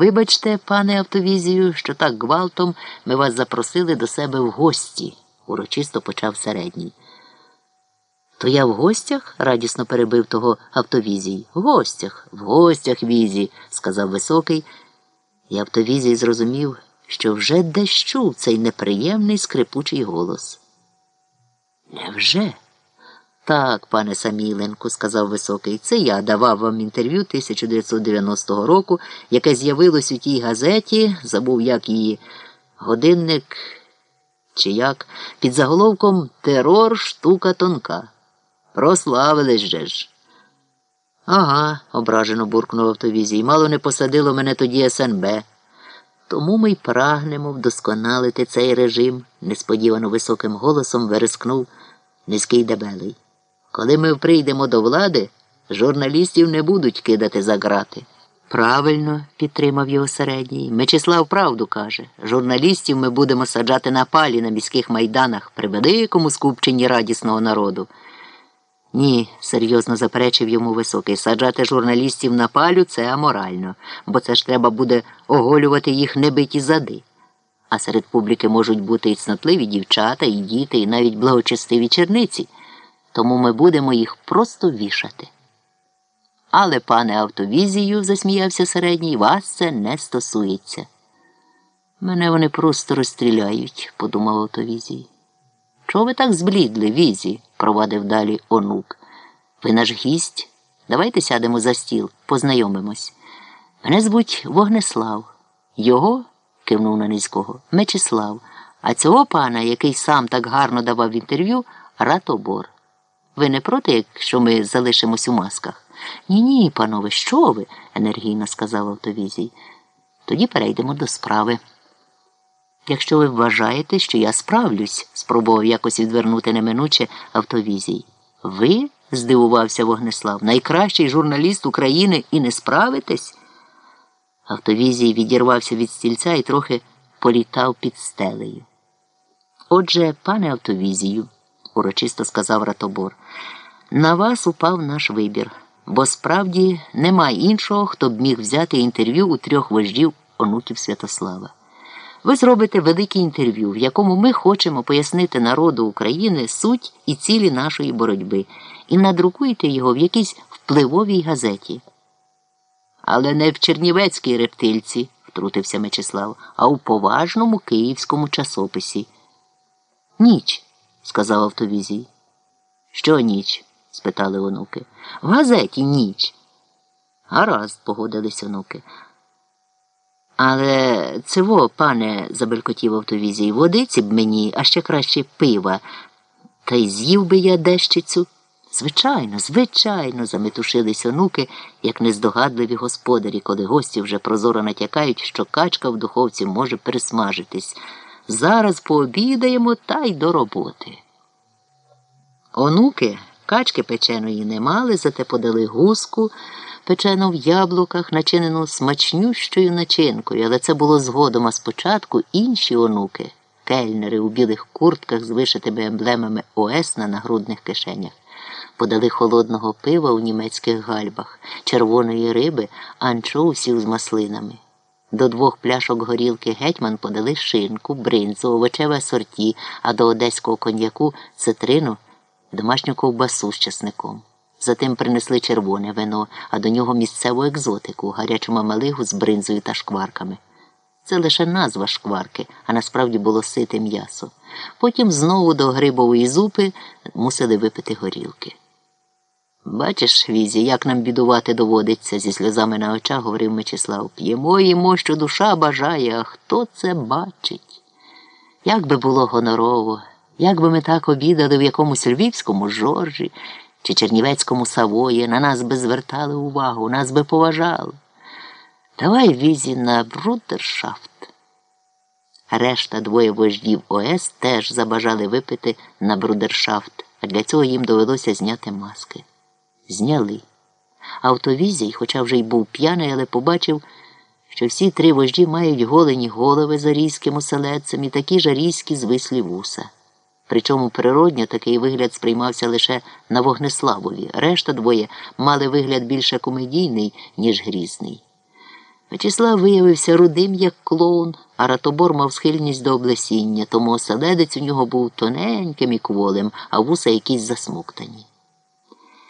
Вибачте, пане автовізію, що так гвалтом ми вас запросили до себе в гості, урочисто почав середній. То я в гостях? радісно перебив того автовізій. В гостях, в гостях візі, сказав високий, і автовізій зрозумів, що вже чув цей неприємний скрипучий голос. Невже? Так, пане Саміленко, сказав високий, це я давав вам інтерв'ю 1990 року, яке з'явилось у тій газеті, забув, як її годинник чи як, під заголовком Терор штука тонка. Прославились же ж. Ага, ображено буркнув автовізій. Мало не посадило мене тоді СНБ. Тому ми й прагнемо вдосконалити цей режим, несподівано високим голосом верескнув низький дебелий. Коли ми прийдемо до влади, журналістів не будуть кидати за грати. Правильно, підтримав його середній. Мечислав правду каже. Журналістів ми будемо саджати на палі на міських майданах при великому скупченні радісного народу. Ні, серйозно заперечив йому високий. Саджати журналістів на палю це аморально, бо це ж треба буде оголювати їх небиті зади. А серед публіки можуть бути і цнотливі дівчата, і діти, і навіть благочестиві черниці. Тому ми будемо їх просто вішати. Але, пане автовізію, засміявся середній, вас це не стосується. Мене вони просто розстріляють, подумав автовізій. Чого ви так зблідли, візі? провадив далі онук. Ви наш гість. Давайте сядемо за стіл, познайомимось. Мене звуть Вогнеслав. Його, кивнув на низького, Мечислав, а цього пана, який сам так гарно давав інтерв'ю, Ратобор. Ви не проти, якщо ми залишимось у масках? Ні, ні, панове, що ви? енергійно сказав автовізій. Тоді перейдемо до справи. Якщо ви вважаєте, що я справлюсь, спробував якось відвернути неминуче автовізій. Ви? здивувався Вогнеслав, найкращий журналіст України і не справитесь? Автовізій відірвався від стільця і трохи політав під стелею. Отже, пане автовізію, урочисто сказав Ратобор, на вас упав наш вибір, бо справді нема іншого, хто б міг взяти інтерв'ю у трьох вождів онуків Святослава. Ви зробите велике інтерв'ю, в якому ми хочемо пояснити народу України суть і цілі нашої боротьби, і надрукуєте його в якійсь впливовій газеті. Але не в Чернівецькій рептильці, втрутився Мечислав, а у поважному київському часописі. Ніч, сказав автовізій. Що ніч? спитали онуки. В газеті ніч. Гаразд, погодились онуки. Але цього, пане, забелькотів автовізій, водиці б мені, а ще краще пива. Та й з'їв би я дещицю. Звичайно, звичайно, заметушились онуки, як нездогадливі господарі, коли гості вже прозоро натякають, що качка в духовці може пересмажитись. Зараз пообідаємо та й до роботи. Онуки качки печеної не мали, зате подали гуску печену в яблуках, начинену смачнющою начинкою, але це було згодом, а спочатку інші онуки, кельнери у білих куртках з вишитими емблемами ОС на нагрудних кишенях. Подали холодного пива у німецьких гальбах, червоної риби, анчоусів з маслинами. До двох пляшок горілки гетьман подали шинку, бринзу, овочеве сорті, а до одеського коньяку цитрину домашню ковбасу з часником. Затим принесли червоне вино, а до нього місцеву екзотику, гарячу мамалигу з бринзою та шкварками. Це лише назва шкварки, а насправді було сите м'ясо. Потім знову до грибової зупи мусили випити горілки. Бачиш, Візі, як нам бідувати доводиться, зі сльозами на очах говорив Мечислав. П'ємо їмо, що душа бажає, а хто це бачить? Як би було гонорово, як би ми так обідали в якомусь львівському жоржі чи чернівецькому савої, на нас би звертали увагу, нас би поважали. Давай візі на брудершафт. Решта двоє вождів ОС теж забажали випити на брудершафт, а для цього їм довелося зняти маски. Зняли. Автовізій, хоча вже й був п'яний, але побачив, що всі три вожді мають голені голови за різьким оселедцем і такі ж різькі звислі вуса. Причому природньо такий вигляд сприймався лише на Вогнеславові. Решта двоє мали вигляд більше комедійний, ніж грізний. Вячеслав виявився рудим, як клоун, а ратобор мав схильність до облесіння, тому оселедець у нього був тоненьким і кволим, а вуса якісь засмоктані.